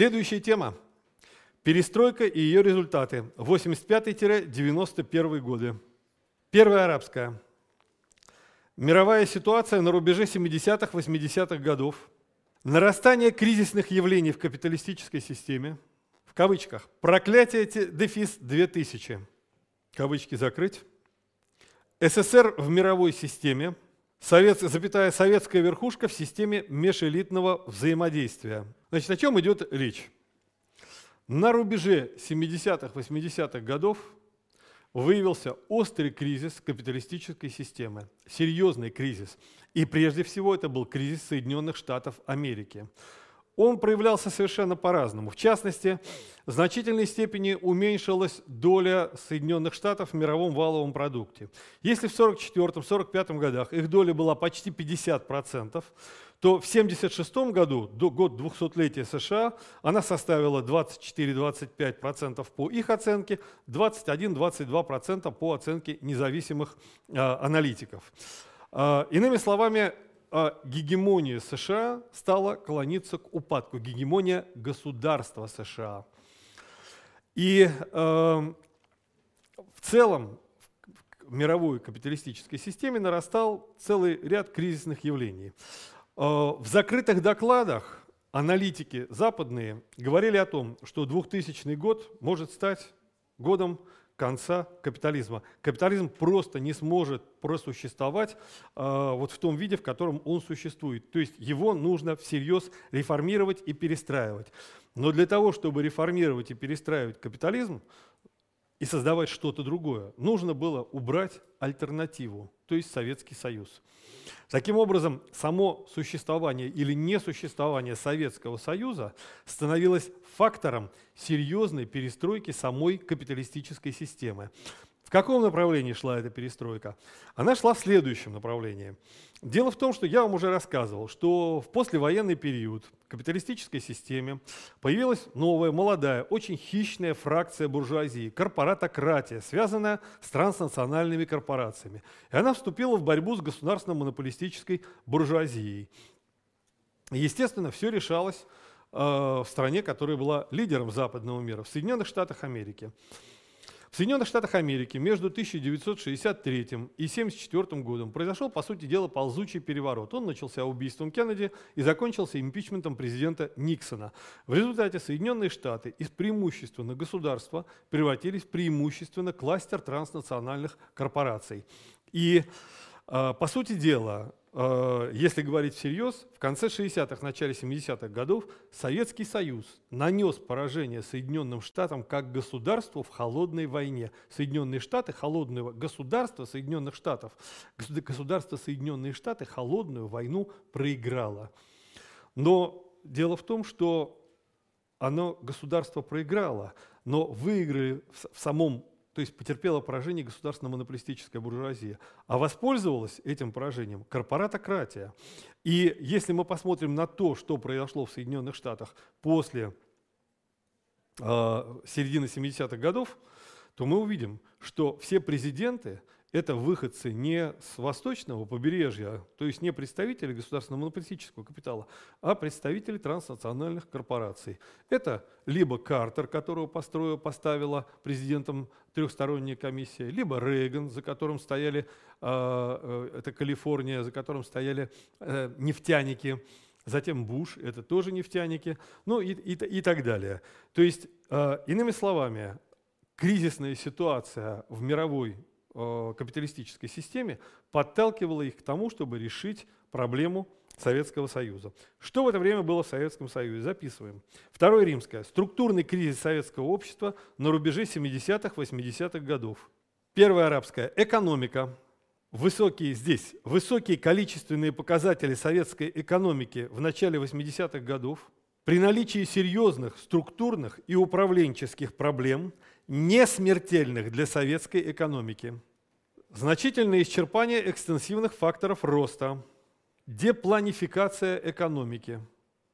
Следующая тема. Перестройка и ее результаты. 85-91 годы. Первая арабская. Мировая ситуация на рубеже 70-х, 80-х годов. Нарастание кризисных явлений в капиталистической системе. В кавычках. Проклятие дефис 2000. Кавычки закрыть. СССР в мировой системе. Совет, запятая советская верхушка в системе межэлитного взаимодействия. Значит, о чем идет речь? На рубеже 70-х, 80-х годов выявился острый кризис капиталистической системы, серьезный кризис. И прежде всего это был кризис Соединенных Штатов Америки. Он проявлялся совершенно по-разному. В частности, в значительной степени уменьшилась доля Соединенных Штатов в мировом валовом продукте. Если в 1944-1945 годах их доля была почти 50%, то в 1976 году, до год 200-летия США, она составила 24-25% по их оценке, 21-22% по оценке независимых э, аналитиков. Э, иными словами, гегемония США стала клониться к упадку, гегемония государства США. И э, в целом в мировой капиталистической системе нарастал целый ряд кризисных явлений. Э, в закрытых докладах аналитики западные говорили о том, что 2000 год может стать годом конца капитализма. Капитализм просто не сможет просуществовать э, вот в том виде, в котором он существует. То есть его нужно всерьез реформировать и перестраивать. Но для того, чтобы реформировать и перестраивать капитализм и создавать что-то другое, нужно было убрать альтернативу, то есть Советский Союз. Таким образом, само существование или несуществование Советского Союза становилось фактором серьезной перестройки самой капиталистической системы. В каком направлении шла эта перестройка? Она шла в следующем направлении. Дело в том, что я вам уже рассказывал, что в послевоенный период в капиталистической системе появилась новая, молодая, очень хищная фракция буржуазии, корпоратократия, связанная с транснациональными корпорациями. И она вступила в борьбу с государственно-монополистической буржуазией. Естественно, все решалось э, в стране, которая была лидером западного мира, в Соединенных Штатах Америки. В Соединенных Штатах Америки между 1963 и 1974 годом произошел, по сути дела, ползучий переворот. Он начался убийством Кеннеди и закончился импичментом президента Никсона. В результате Соединенные Штаты из преимущественно государства превратились в преимущественно кластер транснациональных корпораций. И, а, по сути дела, если говорить всерьез, в конце 60-х, начале 70-х годов Советский Союз нанес поражение Соединенным Штатам как государству в холодной войне. Соединенные Штаты, холодное государство Соединенных Штатов, государство Соединенные Штаты холодную войну проиграло. Но дело в том, что оно, государство проиграло, но выиграли в самом то есть потерпела поражение государственно-монополистическая буржуазия, а воспользовалась этим поражением корпоратократия. И если мы посмотрим на то, что произошло в Соединенных Штатах после э, середины 70-х годов, то мы увидим, что все президенты это выходцы не с восточного побережья, то есть не представители государственного монополистического капитала, а представители транснациональных корпораций. Это либо Картер, которого построила, поставила президентом трехсторонняя комиссия, либо Рейган, за которым стояли, э, это Калифорния, за которым стояли э, нефтяники, затем Буш, это тоже нефтяники, ну и, и, и так далее. То есть, э, иными словами, кризисная ситуация в мировой капиталистической системе подталкивало их к тому, чтобы решить проблему Советского Союза. Что в это время было в Советском Союзе? Записываем. Второе римское. Структурный кризис советского общества на рубеже 70-х, 80-х годов. Первое арабское. Экономика. Высокие здесь, высокие количественные показатели советской экономики в начале 80-х годов при наличии серьезных структурных и управленческих проблем – не смертельных для советской экономики. Значительное исчерпание экстенсивных факторов роста, депланификация экономики,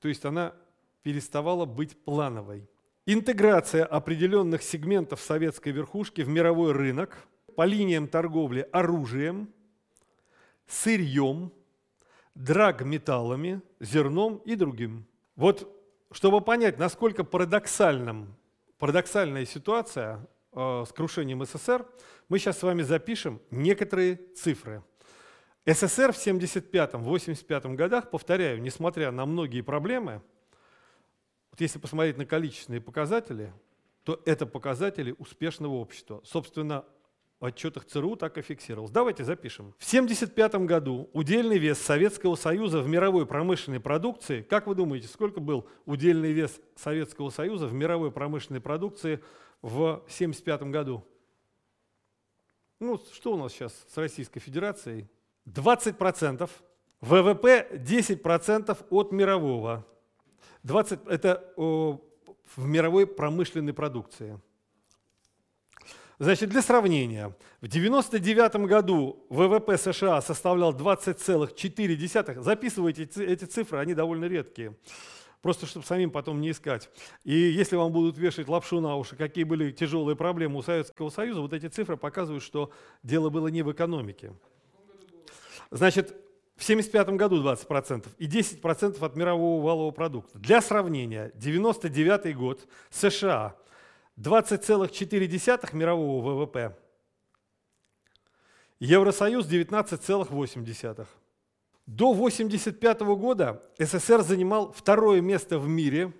то есть она переставала быть плановой. Интеграция определенных сегментов советской верхушки в мировой рынок по линиям торговли оружием, сырьем, драгметаллами, зерном и другим. Вот чтобы понять, насколько парадоксальным, парадоксальная ситуация с крушением СССР, мы сейчас с вами запишем некоторые цифры. СССР в 75-85 годах, повторяю, несмотря на многие проблемы, вот если посмотреть на количественные показатели, то это показатели успешного общества. Собственно, в отчетах ЦРУ так и фиксировалось. Давайте запишем. В 1975 году удельный вес Советского Союза в мировой промышленной продукции, как вы думаете, сколько был удельный вес Советского Союза в мировой промышленной продукции в 1975 году? Ну, что у нас сейчас с Российской Федерацией? 20%, ВВП 10% от мирового. 20, это о, в мировой промышленной продукции. Значит, для сравнения, в 1999 году ВВП США составлял 20,4. Записывайте эти цифры, они довольно редкие. Просто чтобы самим потом не искать. И если вам будут вешать лапшу на уши, какие были тяжелые проблемы у Советского Союза, вот эти цифры показывают, что дело было не в экономике. Значит, в 1975 году 20% и 10% от мирового валового продукта. Для сравнения, 1999 год, США 20,4 мирового ВВП, Евросоюз 19,8. До 1985 года СССР занимал второе место в мире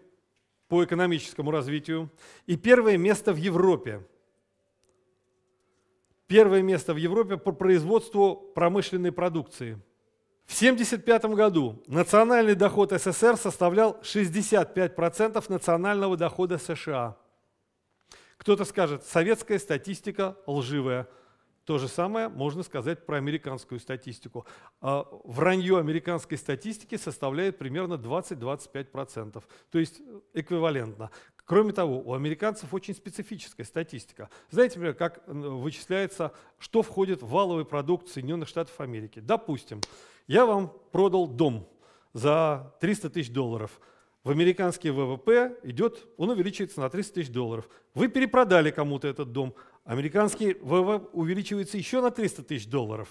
по экономическому развитию и первое место в Европе – первое место в Европе по производству промышленной продукции. В 1975 году национальный доход СССР составлял 65% национального дохода США. Кто-то скажет, советская статистика лживая. То же самое можно сказать про американскую статистику. А вранье американской статистики составляет примерно 20-25%, то есть эквивалентно. Кроме того, у американцев очень специфическая статистика. Знаете, например, как вычисляется, что входит в валовый продукт Соединенных Штатов Америки? Допустим, я вам продал дом за 300 тысяч долларов. В американский ВВП идет, он увеличивается на 300 тысяч долларов. Вы перепродали кому-то этот дом. Американский ВВП увеличивается еще на 300 тысяч долларов.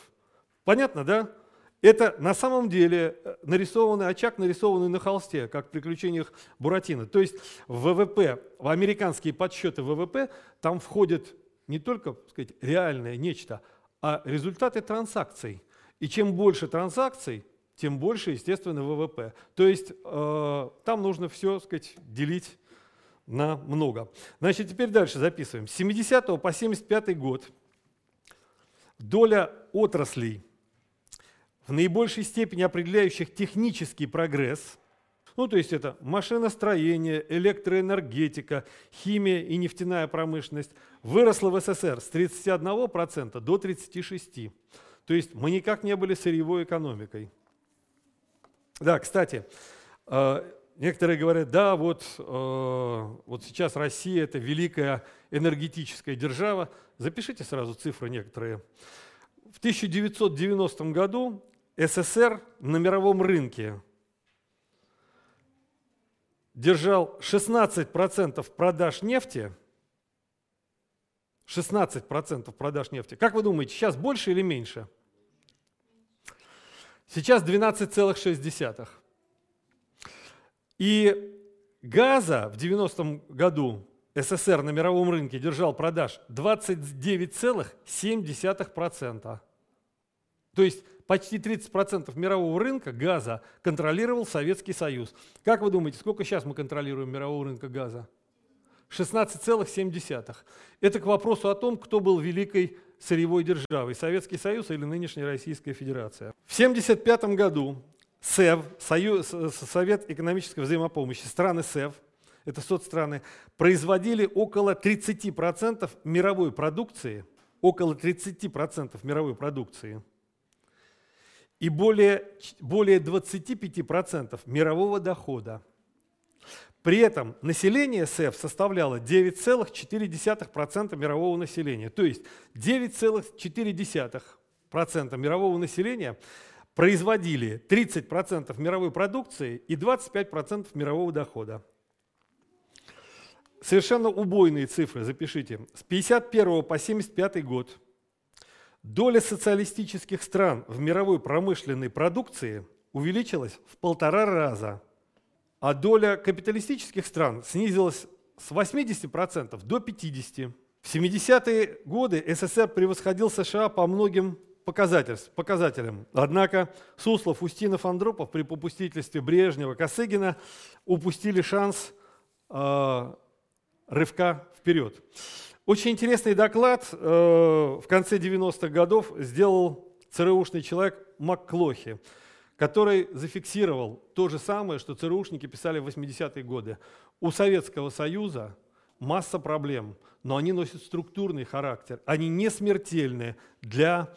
Понятно, да? Это на самом деле э, нарисованный очаг, нарисованный на холсте, как в приключениях Буратино. То есть в ВВП, в американские подсчеты ВВП, там входит не только так сказать, реальное нечто, а результаты транзакций. И чем больше транзакций, тем больше, естественно, ВВП. То есть э, там нужно все сказать, делить на много. Значит, теперь дальше записываем. С 70 по 75 год доля отраслей – в наибольшей степени определяющих технический прогресс, ну то есть это машиностроение, электроэнергетика, химия и нефтяная промышленность, выросла в СССР с 31% до 36%. То есть мы никак не были сырьевой экономикой. Да, кстати, э, некоторые говорят, да, вот, э, вот сейчас Россия – это великая энергетическая держава. Запишите сразу цифры некоторые. В 1990 году СССР на мировом рынке держал 16% продаж нефти, 16% продаж нефти. Как вы думаете, сейчас больше или меньше? Сейчас 12,6. И газа в 90-м году СССР на мировом рынке держал продаж 29,7%. То есть почти 30% мирового рынка газа контролировал Советский Союз. Как вы думаете, сколько сейчас мы контролируем мирового рынка газа? 16,7. Это к вопросу о том, кто был великой сырьевой державой, Советский Союз или нынешняя Российская Федерация. В 1975 году СЭВ, Союз, Совет экономической взаимопомощи, страны СЭВ, это соцстраны, производили около 30% мировой продукции, около 30% мировой продукции – и более, более 25% мирового дохода. При этом население СЭФ составляло 9,4% мирового населения. То есть 9,4% мирового населения производили 30% мировой продукции и 25% мирового дохода. Совершенно убойные цифры, запишите. С 51 по 75 год – Доля социалистических стран в мировой промышленной продукции увеличилась в полтора раза. а доля капиталистических стран снизилась с 80% до 50%. В 70-е годы СССР превосходил США по многим показателям. Однако Суслов, Устинов, Андропов при попустительстве Брежнева, Косыгина упустили шанс э, рывка вперед. Очень интересный доклад э, в конце 90-х годов сделал ЦРУшный человек МакКлохи, который зафиксировал то же самое, что ЦРУшники писали в 80-е годы. У Советского Союза масса проблем, но они носят структурный характер. Они не смертельны для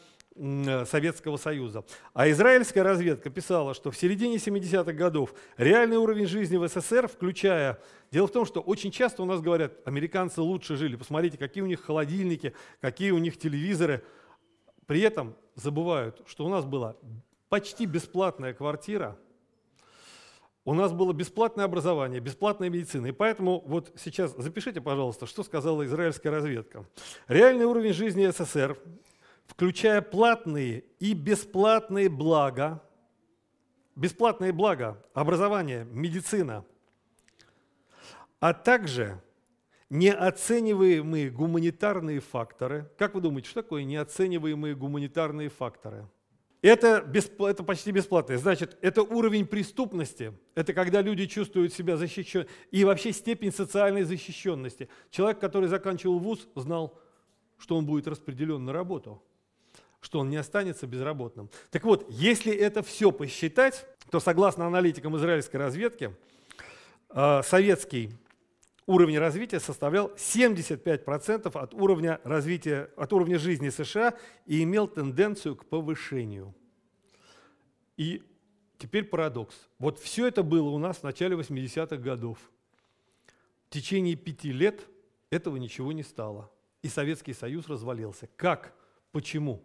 Советского Союза. А израильская разведка писала, что в середине 70-х годов реальный уровень жизни в СССР, включая... Дело в том, что очень часто у нас говорят, американцы лучше жили, посмотрите, какие у них холодильники, какие у них телевизоры. При этом забывают, что у нас была почти бесплатная квартира, у нас было бесплатное образование, бесплатная медицина. И поэтому вот сейчас запишите, пожалуйста, что сказала израильская разведка. Реальный уровень жизни СССР включая платные и бесплатные блага, бесплатные блага, образование, медицина, а также неоцениваемые гуманитарные факторы. Как вы думаете, что такое неоцениваемые гуманитарные факторы? Это, бесп... это почти бесплатно. Значит, это уровень преступности, это когда люди чувствуют себя защищенными, и вообще степень социальной защищенности. Человек, который заканчивал вуз, знал, что он будет распределен на работу что он не останется безработным. Так вот, если это все посчитать, то согласно аналитикам израильской разведки, э, советский уровень развития составлял 75% от уровня, развития, от уровня жизни США и имел тенденцию к повышению. И теперь парадокс. Вот все это было у нас в начале 80-х годов. В течение пяти лет этого ничего не стало. И Советский Союз развалился. Как? Почему?